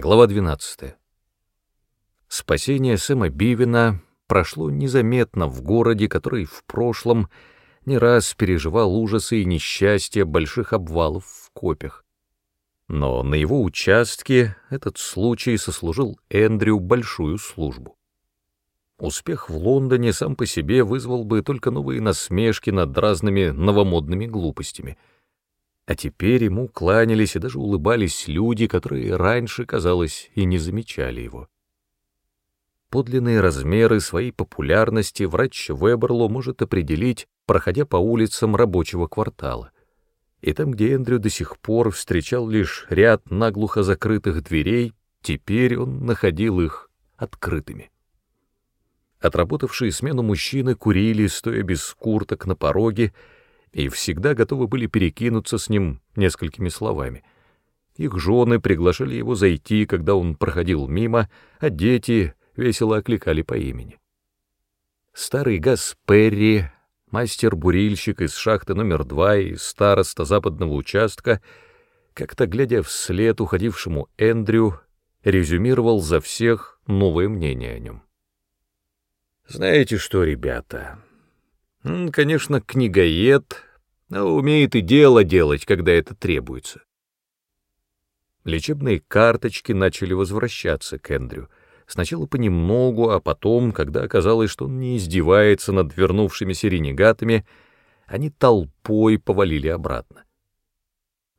Глава 12. Спасение Сэма Бивина прошло незаметно в городе, который в прошлом не раз переживал ужасы и несчастья больших обвалов в копях. Но на его участке этот случай сослужил Эндрю большую службу. Успех в Лондоне сам по себе вызвал бы только новые насмешки над разными новомодными глупостями — а теперь ему кланялись и даже улыбались люди, которые раньше, казалось, и не замечали его. Подлинные размеры своей популярности врач Веберло может определить, проходя по улицам рабочего квартала. И там, где Эндрю до сих пор встречал лишь ряд наглухо закрытых дверей, теперь он находил их открытыми. Отработавшие смену мужчины курили, стоя без курток на пороге, и всегда готовы были перекинуться с ним несколькими словами. Их жены приглашали его зайти, когда он проходил мимо, а дети весело окликали по имени. Старый Газ мастер-бурильщик из шахты номер два и староста западного участка, как-то глядя вслед уходившему Эндрю, резюмировал за всех новое мнение о нем. «Знаете что, ребята?» Он, конечно, книгоед, но умеет и дело делать, когда это требуется. Лечебные карточки начали возвращаться к Эндрю. Сначала понемногу, а потом, когда оказалось, что он не издевается над вернувшимися ренегатами, они толпой повалили обратно.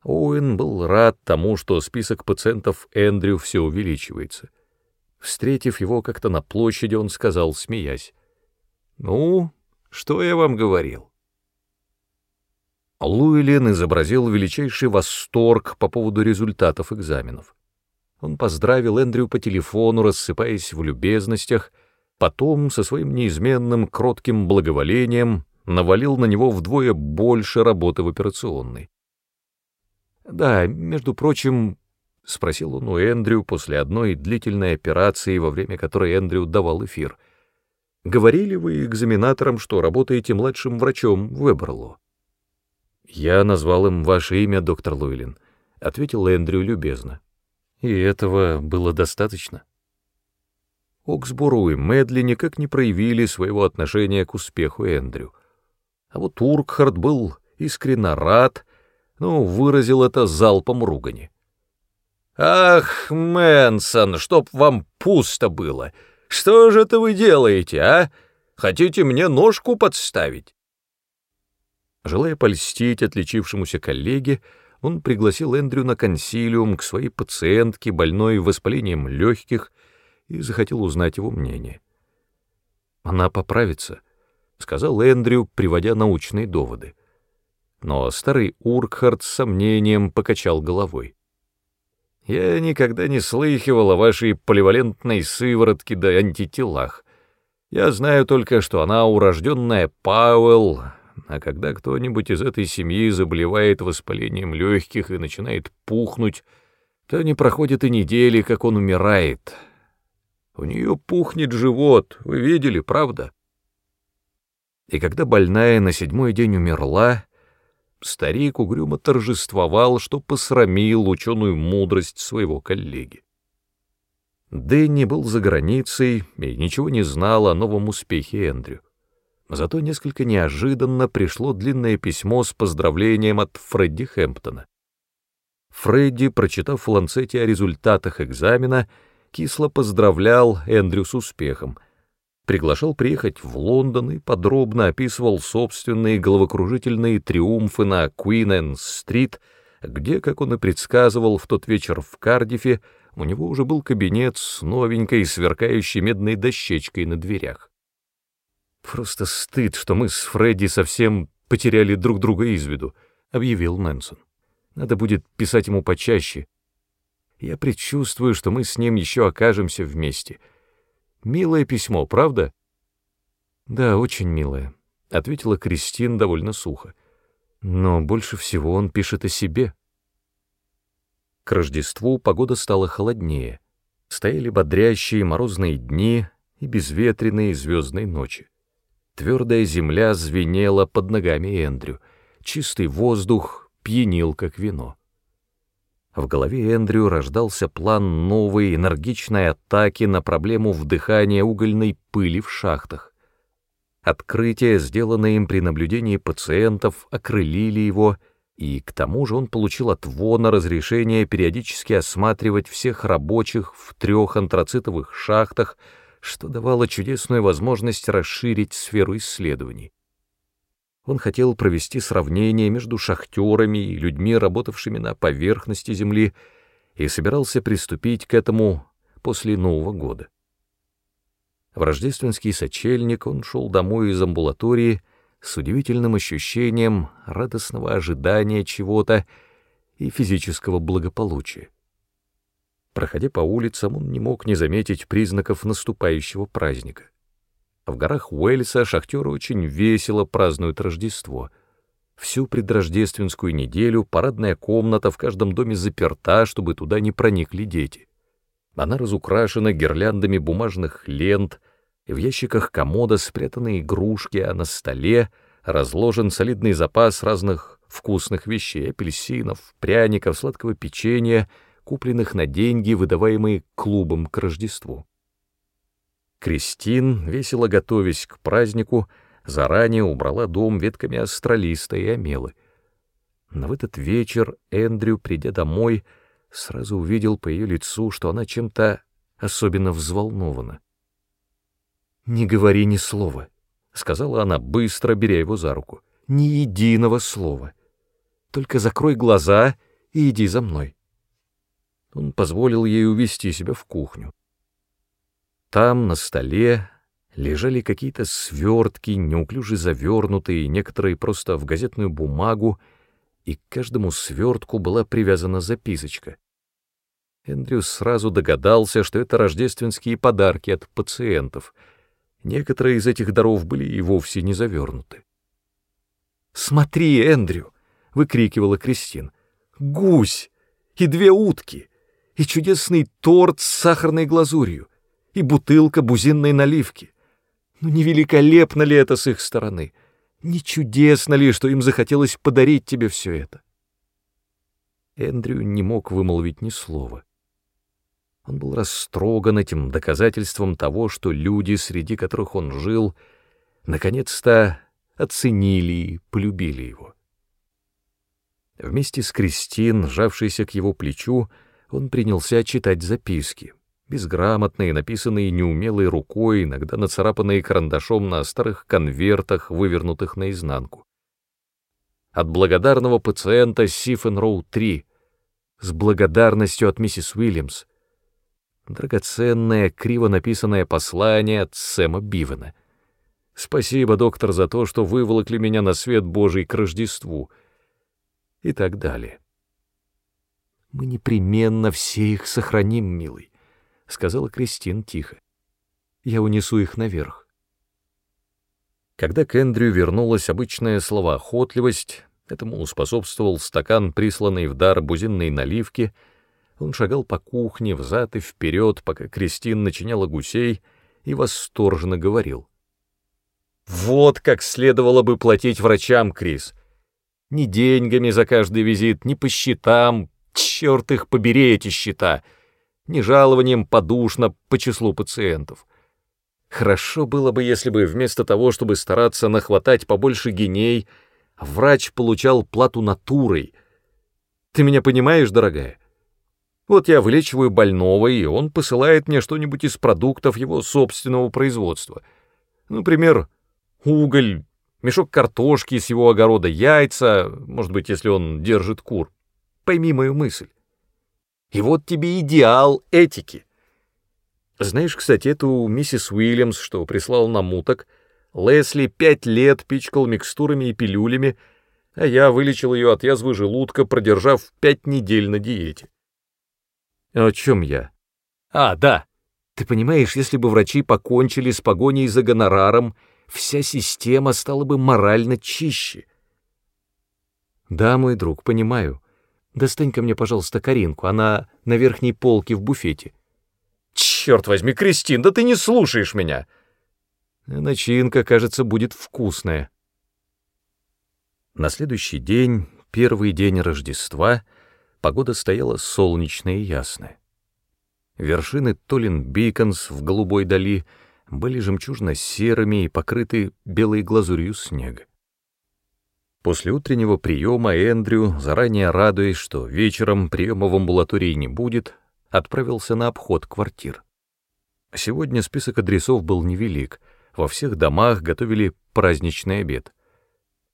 Оуэн был рад тому, что список пациентов Эндрю все увеличивается. Встретив его как-то на площади, он сказал, смеясь, «Ну, что я вам говорил? Луилин изобразил величайший восторг по поводу результатов экзаменов. Он поздравил Эндрю по телефону, рассыпаясь в любезностях, потом со своим неизменным кротким благоволением навалил на него вдвое больше работы в операционной. «Да, между прочим, — спросил он у Эндрю после одной длительной операции, во время которой Эндрю давал эфир — Говорили вы экзаменаторам, что работаете младшим врачом в Эберло? Я назвал им ваше имя, доктор Луилин, ответил Эндрю любезно. И этого было достаточно. Оксбору и Медли никак не проявили своего отношения к успеху Эндрю. А вот Уркхард был искренне рад, но выразил это залпом ругани. «Ах, Мэнсон, чтоб вам пусто было!» Что же это вы делаете, а? Хотите мне ножку подставить?» Желая польстить отличившемуся коллеге, он пригласил Эндрю на консилиум к своей пациентке, больной воспалением легких, и захотел узнать его мнение. «Она поправится», — сказал Эндрю, приводя научные доводы. Но старый Уркхард с сомнением покачал головой. Я никогда не слыхивал о вашей поливалентной сыворотке да антителах. Я знаю только, что она урожденная Пауэлл, а когда кто-нибудь из этой семьи заболевает воспалением легких и начинает пухнуть, то не проходит и недели, как он умирает. У нее пухнет живот, вы видели, правда? И когда больная на седьмой день умерла, старик угрюмо торжествовал, что посрамил ученую мудрость своего коллеги. Дэнни был за границей и ничего не знал о новом успехе Эндрю. Зато несколько неожиданно пришло длинное письмо с поздравлением от Фредди Хэмптона. Фредди, прочитав в Ланцете о результатах экзамена, кисло поздравлял Эндрю с успехом — приглашал приехать в Лондон и подробно описывал собственные головокружительные триумфы на Куин-Энн-стрит, где, как он и предсказывал в тот вечер в Кардифе, у него уже был кабинет с новенькой сверкающей медной дощечкой на дверях. «Просто стыд, что мы с Фредди совсем потеряли друг друга из виду», — объявил Мэнсон. «Надо будет писать ему почаще. Я предчувствую, что мы с ним еще окажемся вместе». Милое письмо, правда? Да, очень милое, ответила Кристин довольно сухо. Но больше всего он пишет о себе. К Рождеству погода стала холоднее. Стояли бодрящие морозные дни и безветренные звездные ночи. Твердая земля звенела под ногами Эндрю, чистый воздух пьянил, как вино. В голове Эндрю рождался план новой энергичной атаки на проблему вдыхания угольной пыли в шахтах. Открытия, сделанные им при наблюдении пациентов, окрылили его, и к тому же он получил от Вона разрешение периодически осматривать всех рабочих в трех антрацитовых шахтах, что давало чудесную возможность расширить сферу исследований. Он хотел провести сравнение между шахтерами и людьми, работавшими на поверхности Земли, и собирался приступить к этому после Нового года. В рождественский сочельник он шел домой из амбулатории с удивительным ощущением радостного ожидания чего-то и физического благополучия. Проходя по улицам, он не мог не заметить признаков наступающего праздника. В горах Уэльса шахтеры очень весело празднуют Рождество. Всю предрождественскую неделю парадная комната в каждом доме заперта, чтобы туда не проникли дети. Она разукрашена гирляндами бумажных лент, в ящиках комода спрятаны игрушки, а на столе разложен солидный запас разных вкусных вещей — апельсинов, пряников, сладкого печенья, купленных на деньги, выдаваемые клубом к Рождеству. Кристин, весело готовясь к празднику, заранее убрала дом ветками астролиста и омелы. Но в этот вечер Эндрю, придя домой, сразу увидел по ее лицу, что она чем-то особенно взволнована. «Не говори ни слова», — сказала она, быстро беря его за руку. «Ни единого слова. Только закрой глаза и иди за мной». Он позволил ей увести себя в кухню. Там, на столе, лежали какие-то свертки, неуклюже завернутые, некоторые просто в газетную бумагу, и к каждому свертку была привязана записочка. Эндрю сразу догадался, что это рождественские подарки от пациентов. Некоторые из этих даров были и вовсе не завернуты. «Смотри, Эндрю!» — выкрикивала Кристин. «Гусь! И две утки! И чудесный торт с сахарной глазурью! и бутылка бузинной наливки. Ну не великолепно ли это с их стороны? Не чудесно ли, что им захотелось подарить тебе все это? Эндрю не мог вымолвить ни слова. Он был растроган этим доказательством того, что люди, среди которых он жил, наконец-то оценили и полюбили его. Вместе с Кристин, сжавшейся к его плечу, он принялся читать записки безграмотные, написанные неумелой рукой, иногда нацарапанные карандашом на старых конвертах, вывернутых наизнанку. От благодарного пациента Сифен Роу 3, с благодарностью от миссис Уильямс. Драгоценное, криво написанное послание от Сэма Бивена. Спасибо, доктор, за то, что выволокли меня на свет Божий к Рождеству. И так далее. Мы непременно все их сохраним, милый. — сказала Кристин тихо. «Я унесу их наверх». Когда к Эндрю вернулась обычная словоохотливость, этому способствовал стакан, присланный в дар бузинной наливки, он шагал по кухне взад и вперед, пока Кристин начиняла гусей, и восторженно говорил. «Вот как следовало бы платить врачам, Крис! Ни деньгами за каждый визит, ни по счетам, черт их побери, эти счета!» ни жалованием подушно по числу пациентов. Хорошо было бы, если бы вместо того, чтобы стараться нахватать побольше геней, врач получал плату натурой. Ты меня понимаешь, дорогая? Вот я вылечиваю больного, и он посылает мне что-нибудь из продуктов его собственного производства. Например, уголь, мешок картошки с его огорода, яйца, может быть, если он держит кур. Пойми мою мысль. И вот тебе идеал этики. Знаешь, кстати, эту миссис Уильямс, что прислал нам уток, Лесли пять лет пичкал микстурами и пилюлями, а я вылечил ее от язвы желудка, продержав пять недель на диете. О чем я? А, да. Ты понимаешь, если бы врачи покончили с погоней за гонораром, вся система стала бы морально чище. Да, мой друг, понимаю. Достань-ка мне, пожалуйста, Каринку, она на верхней полке в буфете. Черт возьми, Кристин, да ты не слушаешь меня. Начинка, кажется, будет вкусная. На следующий день, первый день Рождества, Погода стояла солнечная и ясная. Вершины Толин-Биконс в голубой дали были жемчужно-серыми и покрыты белой глазурью снега. После утреннего приема Эндрю, заранее радуясь, что вечером приема в амбулатории не будет, отправился на обход квартир. Сегодня список адресов был невелик, во всех домах готовили праздничный обед.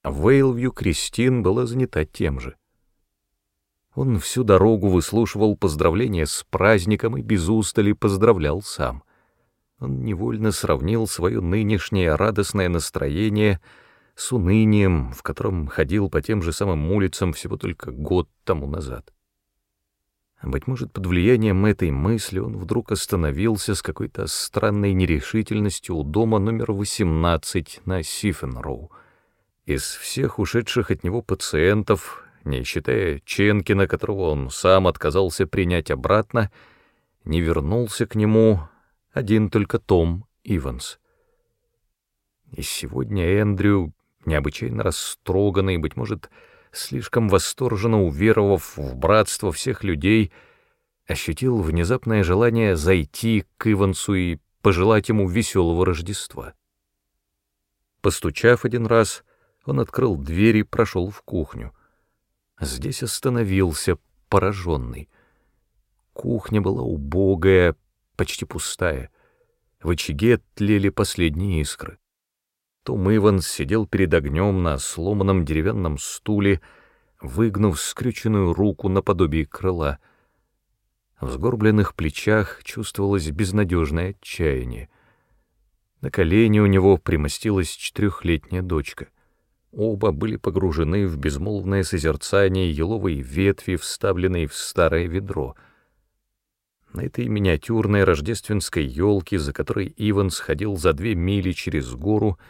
В Вейлвью Кристин была занята тем же. Он всю дорогу выслушивал поздравления с праздником и без устали поздравлял сам. Он невольно сравнил свое нынешнее радостное настроение с унынием, в котором ходил по тем же самым улицам всего только год тому назад. Быть может, под влиянием этой мысли он вдруг остановился с какой-то странной нерешительностью у дома номер 18 на Сифенроу. Из всех ушедших от него пациентов, не считая Ченкина, которого он сам отказался принять обратно, не вернулся к нему один только Том Иванс. И сегодня Эндрю, необычайно растроганный, быть может, слишком восторженно уверовав в братство всех людей, ощутил внезапное желание зайти к Ивансу и пожелать ему веселого Рождества. Постучав один раз, он открыл дверь и прошел в кухню. Здесь остановился, пораженный. Кухня была убогая, почти пустая. В очаге тлели последние искры. Том Иванс сидел перед огнем на сломанном деревянном стуле, выгнув скрюченную руку наподобие крыла. В сгорбленных плечах чувствовалось безнадежное отчаяние. На колени у него примостилась четырехлетняя дочка. Оба были погружены в безмолвное созерцание еловой ветви, вставленной в старое ведро. На этой миниатюрной рождественской елке, за которой Иван сходил за две мили через гору, —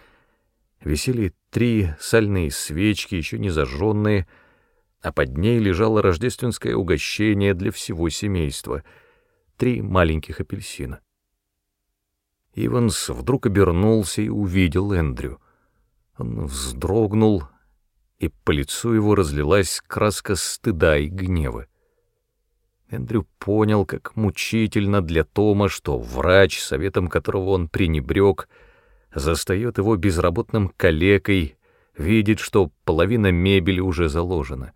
висели три сальные свечки, еще не зажженные, а под ней лежало рождественское угощение для всего семейства — три маленьких апельсина. Иванс вдруг обернулся и увидел Эндрю. Он вздрогнул, и по лицу его разлилась краска стыда и гнева. Эндрю понял, как мучительно для Тома, что врач, советом которого он пренебрег, — застает его безработным калекой, видит, что половина мебели уже заложена.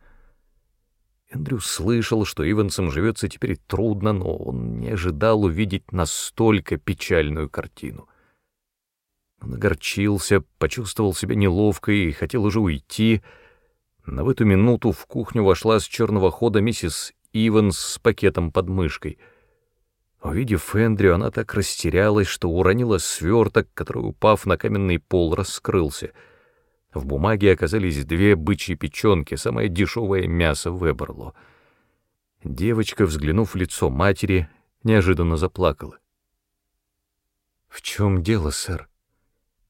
Эндрю слышал, что Ивансом живется теперь трудно, но он не ожидал увидеть настолько печальную картину. Он огорчился, почувствовал себя неловко и хотел уже уйти, но в эту минуту в кухню вошла с черного хода миссис Иванс с пакетом под мышкой — Увидев Эндрю, она так растерялась, что уронила сверток, который, упав на каменный пол, раскрылся. В бумаге оказались две бычьи печенки, самое дешевое мясо в Эберло. Девочка, взглянув в лицо матери, неожиданно заплакала. «В чем дело, сэр?»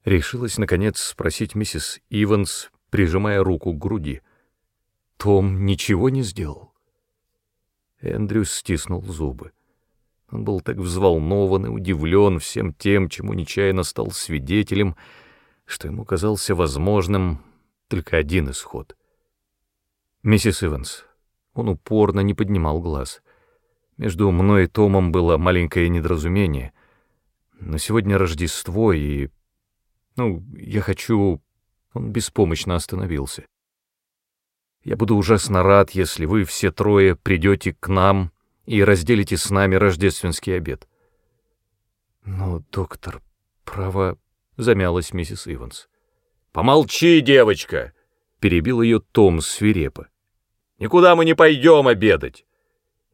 Решилась, наконец, спросить миссис Иванс, прижимая руку к груди. «Том ничего не сделал?» Эндрю стиснул зубы. Он был так взволнован и удивлен всем тем, чему нечаянно стал свидетелем, что ему казался возможным только один исход. «Миссис Иванс». Он упорно не поднимал глаз. Между мной и Томом было маленькое недоразумение. Но сегодня Рождество, и... Ну, я хочу... Он беспомощно остановился. Я буду ужасно рад, если вы все трое придете к нам и разделите с нами рождественский обед. Но, доктор, право, замялась миссис Иванс. Помолчи, девочка, перебил ее Том свирепо. Никуда мы не пойдем обедать.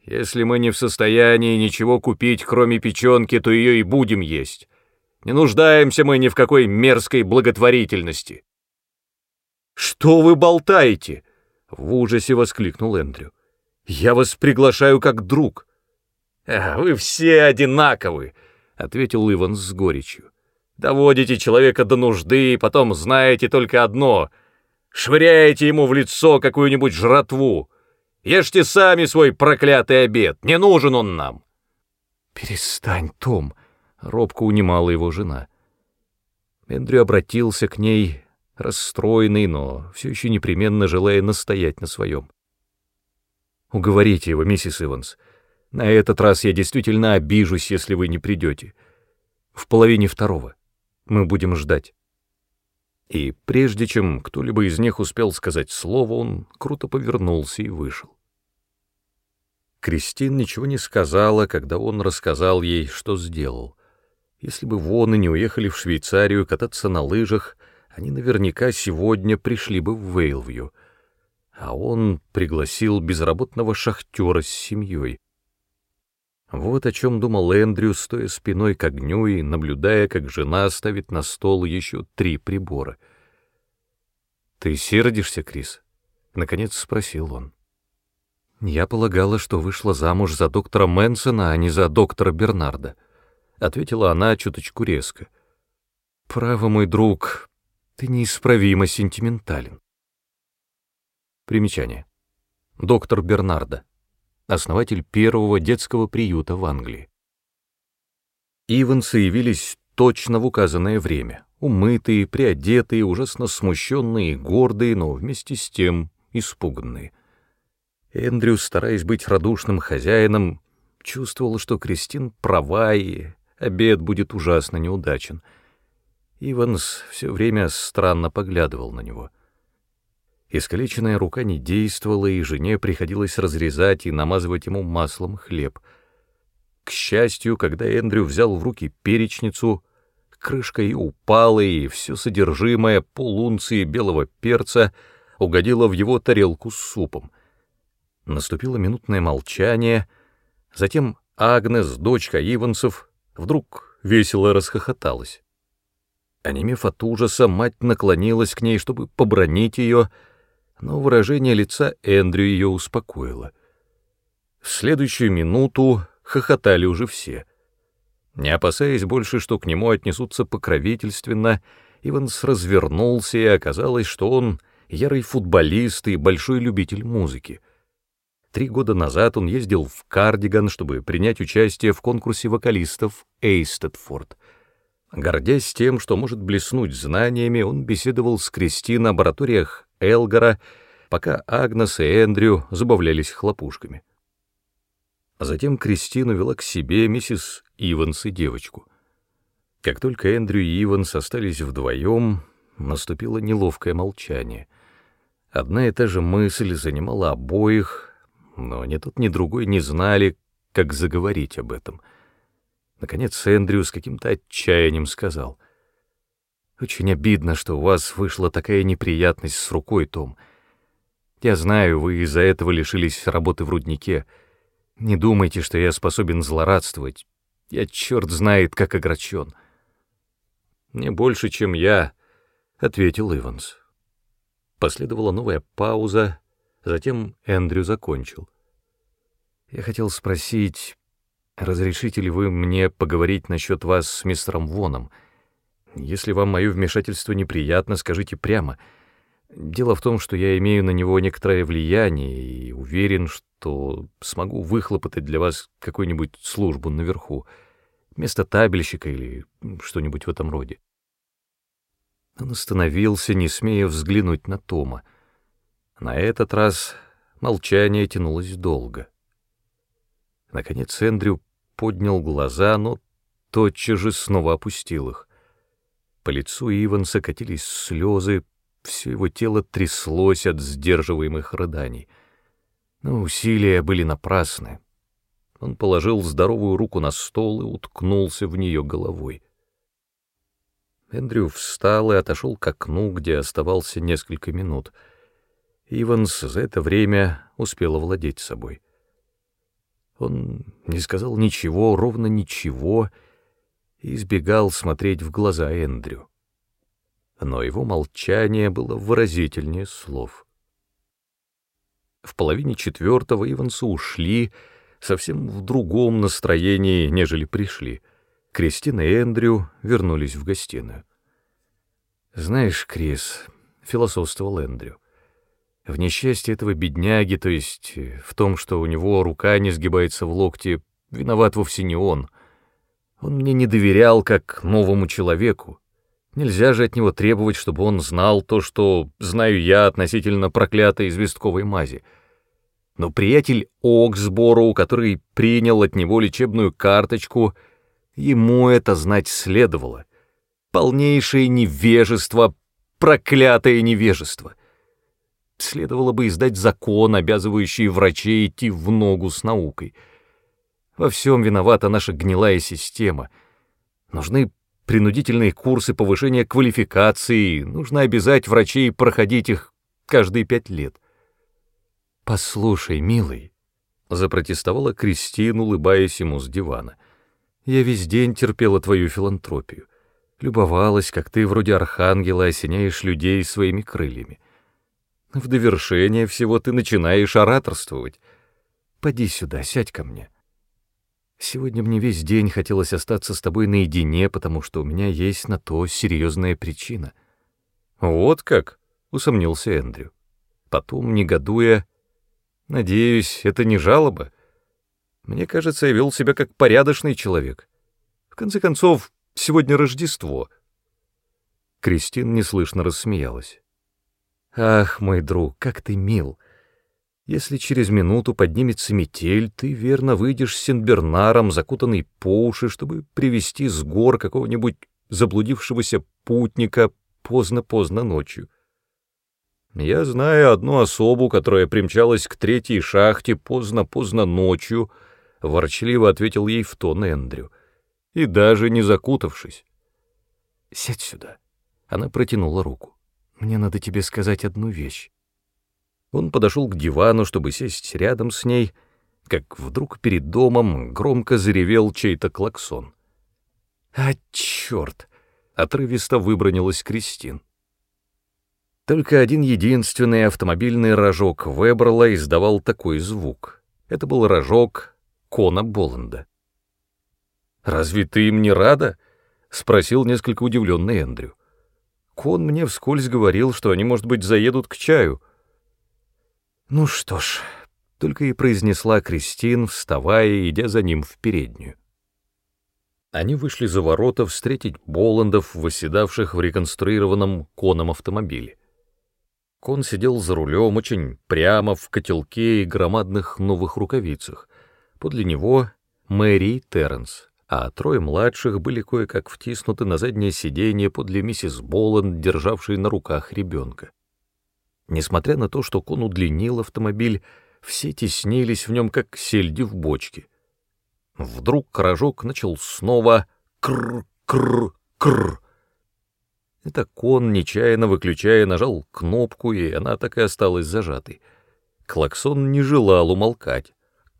Если мы не в состоянии ничего купить, кроме печенки, то ее и будем есть. Не нуждаемся мы ни в какой мерзкой благотворительности. «Что вы болтаете?» — в ужасе воскликнул Эндрю. Я вас приглашаю как друг. вы все одинаковы, ответил Иван с горечью. Доводите человека до нужды и потом знаете только одно: швыряете ему в лицо какую-нибудь жратву. Ешьте сами свой проклятый обед, не нужен он нам. Перестань, Том, робко унимала его жена. Эндрю обратился к ней, расстроенный, но все еще непременно желая настоять на своем. Уговорите его, миссис Иванс. На этот раз я действительно обижусь, если вы не придете. В половине второго. Мы будем ждать. И прежде чем кто-либо из них успел сказать слово, он круто повернулся и вышел. Кристин ничего не сказала, когда он рассказал ей, что сделал. Если бы воны не уехали в Швейцарию кататься на лыжах, они наверняка сегодня пришли бы в Вейлвью. А он пригласил безработного шахтера с семьей. Вот о чем думал Эндрю, стоя спиной к огню и наблюдая, как жена ставит на стол еще три прибора. «Ты сердишься, Крис?» — наконец спросил он. «Я полагала, что вышла замуж за доктора Мэнсона, а не за доктора Бернарда», — ответила она чуточку резко. «Право, мой друг, ты неисправимо сентиментален». Примечание. Доктор Бернарда основатель первого детского приюта в Англии. Ивансы явились точно в указанное время, умытые, приодетые, ужасно смущенные гордые, но вместе с тем испуганные. Эндрю, стараясь быть радушным хозяином, чувствовал, что Кристин права и обед будет ужасно неудачен. Иванс все время странно поглядывал на него. Искалеченная рука не действовала, и жене приходилось разрезать и намазывать ему маслом хлеб. К счастью, когда Эндрю взял в руки перечницу, крышка и упала, и все содержимое полунции белого перца угодило в его тарелку с супом. Наступило минутное молчание, затем Агнес, дочка Иванцев, вдруг весело расхохоталась. Онемев от ужаса, мать наклонилась к ней, чтобы побронить ее, — но выражение лица Эндрю ее успокоило. В следующую минуту хохотали уже все. Не опасаясь больше, что к нему отнесутся покровительственно, Иванс развернулся, и оказалось, что он ярый футболист и большой любитель музыки. Три года назад он ездил в Кардиган, чтобы принять участие в конкурсе вокалистов Эйстедфорд. Гордясь тем, что может блеснуть знаниями, он беседовал с Кристин на лабораториях Элгора, пока Агнес и Эндрю забавлялись хлопушками. А затем Кристину вела к себе миссис Иванс и девочку. Как только Эндрю и Иванс остались вдвоем, наступило неловкое молчание. Одна и та же мысль занимала обоих, но ни тот, ни другой не знали, как заговорить об этом. Наконец Эндрю с каким-то отчаянием сказал — очень обидно, что у вас вышла такая неприятность с рукой, Том. Я знаю, вы из-за этого лишились работы в руднике. Не думайте, что я способен злорадствовать. Я черт знает, как огорчен. Не больше, чем я, — ответил Иванс. Последовала новая пауза, затем Эндрю закончил. Я хотел спросить, разрешите ли вы мне поговорить насчет вас с мистером Воном, — если вам мое вмешательство неприятно, скажите прямо. Дело в том, что я имею на него некоторое влияние и уверен, что смогу выхлопотать для вас какую-нибудь службу наверху, вместо табельщика или что-нибудь в этом роде. Он остановился, не смея взглянуть на Тома. На этот раз молчание тянулось долго. Наконец Эндрю поднял глаза, но тотчас же снова опустил их. По лицу Иванса катились слезы, все его тело тряслось от сдерживаемых рыданий. Но усилия были напрасны. Он положил здоровую руку на стол и уткнулся в нее головой. Эндрю встал и отошел к окну, где оставался несколько минут. Иванс за это время успел овладеть собой. Он не сказал ничего, ровно ничего, и избегал смотреть в глаза Эндрю. Но его молчание было выразительнее слов. В половине четвертого Ивансы ушли, совсем в другом настроении, нежели пришли. Кристина и Эндрю вернулись в гостиную. «Знаешь, Крис», — философствовал Эндрю, — «в несчастье этого бедняги, то есть в том, что у него рука не сгибается в локте, виноват вовсе не он». Он мне не доверял как новому человеку. Нельзя же от него требовать, чтобы он знал то, что знаю я относительно проклятой известковой мази. Но приятель Оксбору, который принял от него лечебную карточку, ему это знать следовало. Полнейшее невежество, проклятое невежество. Следовало бы издать закон, обязывающий врачей идти в ногу с наукой. Во всем виновата наша гнилая система. Нужны принудительные курсы повышения квалификации, нужно обязать врачей проходить их каждые пять лет. «Послушай, милый», — запротестовала Кристин, улыбаясь ему с дивана, — «я весь день терпела твою филантропию, любовалась, как ты вроде архангела осеняешь людей своими крыльями. В довершение всего ты начинаешь ораторствовать. Поди сюда, сядь ко мне». Сегодня мне весь день хотелось остаться с тобой наедине, потому что у меня есть на то серьезная причина. Вот как, усомнился Эндрю. Потом, негодуя, надеюсь, это не жалоба. Мне кажется, я вел себя как порядочный человек. В конце концов, сегодня Рождество. Кристин неслышно рассмеялась. Ах, мой друг, как ты мил! Если через минуту поднимется метель, ты верно выйдешь с Сенбернаром, закутанный по уши, чтобы привести с гор какого-нибудь заблудившегося путника поздно-поздно ночью. Я знаю одну особу, которая примчалась к третьей шахте поздно-поздно ночью, — ворчливо ответил ей в тон Эндрю, — и даже не закутавшись. — Сядь сюда. Она протянула руку. — Мне надо тебе сказать одну вещь. Он подошел к дивану, чтобы сесть рядом с ней, как вдруг перед домом громко заревел чей-то клаксон. «А, черт!» — отрывисто выбронилась Кристин. Только один единственный автомобильный рожок Веберла издавал такой звук. Это был рожок Кона Боланда. «Разве ты им не рада?» — спросил несколько удивленный Эндрю. «Кон мне вскользь говорил, что они, может быть, заедут к чаю». «Ну что ж», — только и произнесла Кристин, вставая и идя за ним в переднюю. Они вышли за ворота встретить Боландов, восседавших в реконструированном коном автомобиле. Кон сидел за рулем очень прямо в котелке и громадных новых рукавицах. Подле него Мэри и Терренс, а трое младших были кое-как втиснуты на заднее сиденье подле миссис Боланд, державшей на руках ребенка. Несмотря на то, что кон удлинил автомобиль, все теснились в нем, как сельди в бочке. Вдруг рожок начал снова кр-кр-кр. Это кон, нечаянно выключая, нажал кнопку, и она так и осталась зажатой. Клаксон не желал умолкать.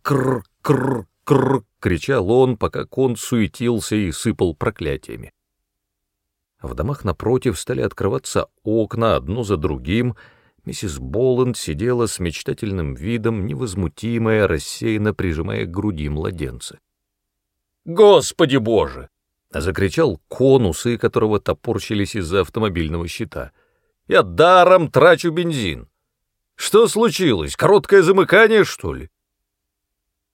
«Кр-кр-кр!» — кричал он, пока кон суетился и сыпал проклятиями. В домах напротив стали открываться окна одно за другим — Миссис Боланд сидела с мечтательным видом, невозмутимая, рассеянно прижимая к груди младенца. «Господи Боже!» — закричал конусы, которого топорщились из-за автомобильного щита. «Я даром трачу бензин! Что случилось? Короткое замыкание, что ли?»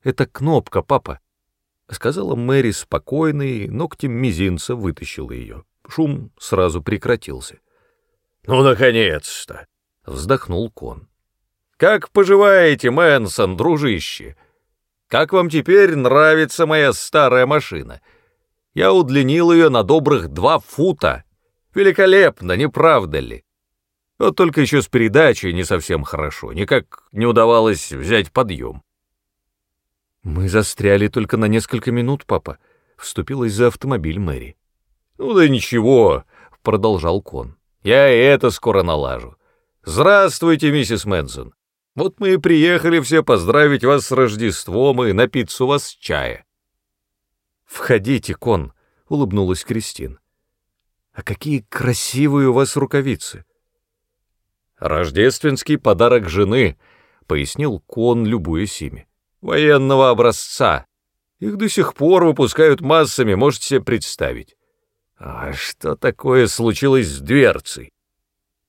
«Это кнопка, папа», — сказала Мэри спокойно, и ногтем мизинца вытащила ее. Шум сразу прекратился. «Ну, наконец-то!» — вздохнул Кон. «Как поживаете, Мэнсон, дружище? Как вам теперь нравится моя старая машина? Я удлинил ее на добрых два фута. Великолепно, не правда ли? Вот только еще с передачей не совсем хорошо, никак не удавалось взять подъем». «Мы застряли только на несколько минут, папа», — вступилась за автомобиль Мэри. «Ну да ничего», — продолжал Кон, — «я и это скоро налажу. «Здравствуйте, миссис Мэнсон. Вот мы и приехали все поздравить вас с Рождеством и напиться у вас чая». «Входите, Кон», — улыбнулась Кристин. «А какие красивые у вас рукавицы!» «Рождественский подарок жены», — пояснил Кон, любуясь ими. «Военного образца. Их до сих пор выпускают массами, можете себе представить. А что такое случилось с дверцей?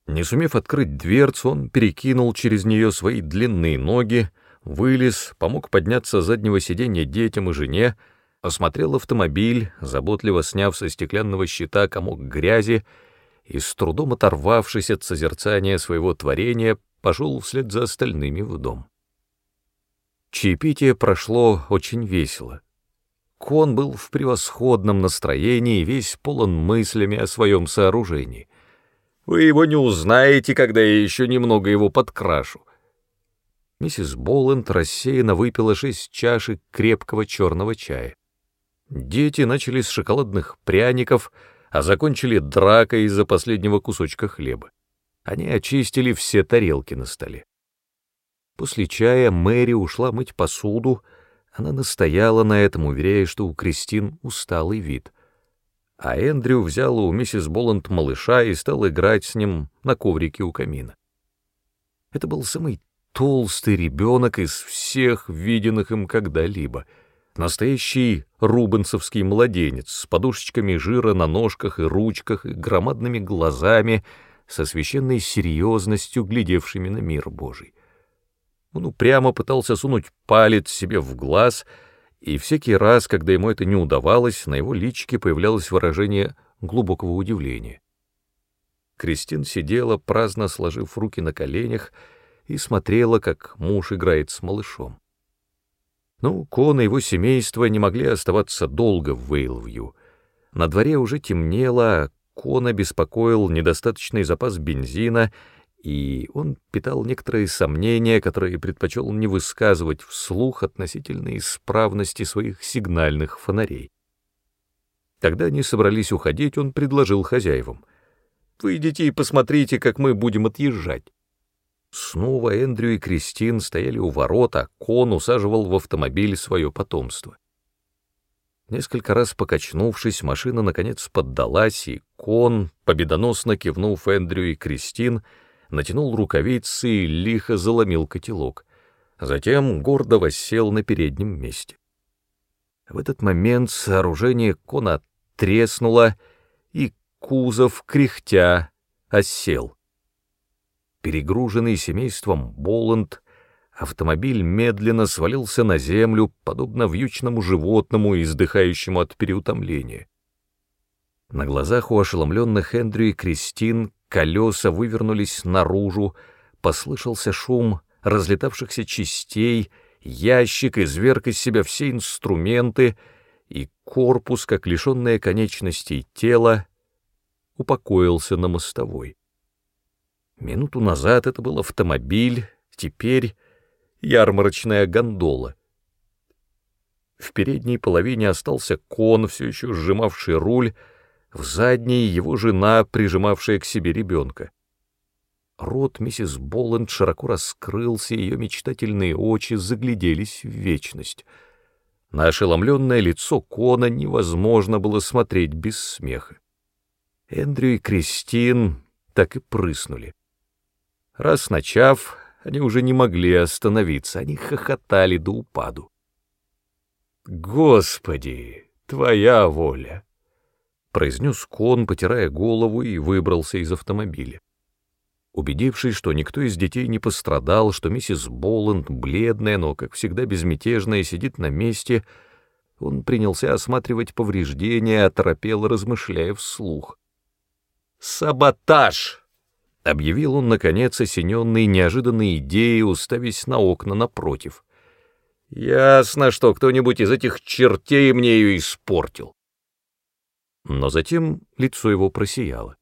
Не сумев открыть дверцу, он перекинул через нее свои длинные ноги, вылез, помог подняться с заднего сиденья детям и жене, осмотрел автомобиль, заботливо сняв со стеклянного щита комок грязи и, с трудом оторвавшись от созерцания своего творения, пошел вслед за остальными в дом. Чаепитие прошло очень весело. Кон был в превосходном настроении весь полон мыслями о своем сооружении. Вы его не узнаете, когда я еще немного его подкрашу. Миссис Боланд рассеянно выпила шесть чашек крепкого черного чая. Дети начали с шоколадных пряников, а закончили дракой из-за последнего кусочка хлеба. Они очистили все тарелки на столе. После чая Мэри ушла мыть посуду, она настояла на этом, уверяя, что у Кристин усталый вид. А Эндрю взял у миссис Боланд малыша и стал играть с ним на коврике у камина. Это был самый толстый ребенок из всех виденных им когда-либо. Настоящий рубенсовский младенец с подушечками жира на ножках и ручках и громадными глазами, со священной серьезностью, глядевшими на мир Божий. Он упрямо пытался сунуть палец себе в глаз, и всякий раз, когда ему это не удавалось, на его личике появлялось выражение глубокого удивления. Кристин сидела, праздно сложив руки на коленях, и смотрела, как муж играет с малышом. Ну, Кон и его семейство не могли оставаться долго в Вейлвью. На дворе уже темнело, а Кона беспокоил недостаточный запас бензина, и он питал некоторые сомнения, которые предпочел не высказывать вслух относительно исправности своих сигнальных фонарей. Когда они собрались уходить, он предложил хозяевам. «Выйдите и посмотрите, как мы будем отъезжать». Снова Эндрю и Кристин стояли у ворот, а Кон усаживал в автомобиль свое потомство. Несколько раз покачнувшись, машина наконец поддалась, и Кон, победоносно кивнув Эндрю и Кристин, натянул рукавицы и лихо заломил котелок. Затем гордо воссел на переднем месте. В этот момент сооружение Кона треснуло, и кузов, кряхтя, осел. Перегруженный семейством Боланд, автомобиль медленно свалился на землю, подобно вьючному животному, издыхающему от переутомления. На глазах у ошеломленных Эндрю и Кристин колеса вывернулись наружу, послышался шум разлетавшихся частей, ящик изверг из себя все инструменты, и корпус, как лишенное конечностей тело, упокоился на мостовой. Минуту назад это был автомобиль, теперь ярмарочная гондола. В передней половине остался кон, все еще сжимавший руль, в задней его жена, прижимавшая к себе ребенка. Рот миссис Боланд широко раскрылся, ее мечтательные очи загляделись в вечность. На ошеломленное лицо Кона невозможно было смотреть без смеха. Эндрю и Кристин так и прыснули. Раз начав, они уже не могли остановиться, они хохотали до упаду. «Господи, твоя воля!» — произнес Кон, потирая голову, и выбрался из автомобиля. Убедившись, что никто из детей не пострадал, что миссис Боланд, бледная, но, как всегда, безмятежная, сидит на месте, он принялся осматривать повреждения, оторопел, размышляя вслух. «Саботаж!» — объявил он, наконец, осененный неожиданной идеей, уставясь на окна напротив. «Ясно, что кто-нибудь из этих чертей мне ее испортил». Но затем лицо его просияло.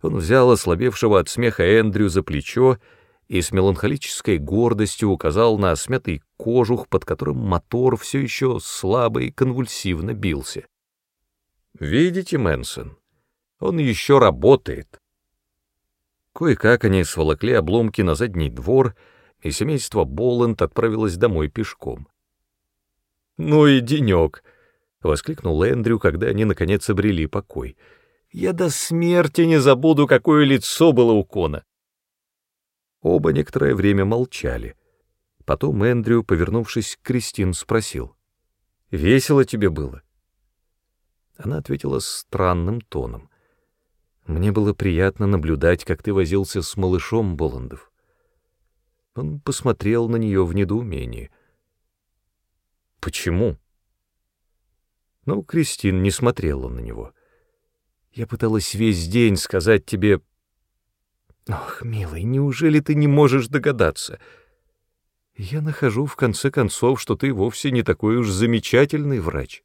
Он взял ослабевшего от смеха Эндрю за плечо и с меланхолической гордостью указал на смятый кожух, под которым мотор все еще слабо и конвульсивно бился. «Видите, Мэнсон, он еще работает». Кое-как они сволокли обломки на задний двор, и семейство Боланд отправилось домой пешком. «Ну и денек!» — воскликнул Эндрю, когда они наконец обрели покой. «Я до смерти не забуду, какое лицо было у Кона!» Оба некоторое время молчали. Потом Эндрю, повернувшись к Кристин, спросил. «Весело тебе было?» Она ответила странным тоном. Мне было приятно наблюдать, как ты возился с малышом Боландов. Он посмотрел на нее в недоумении. Почему? Но Кристин не смотрела на него. Я пыталась весь день сказать тебе... Ох, милый, неужели ты не можешь догадаться? Я нахожу, в конце концов, что ты вовсе не такой уж замечательный врач.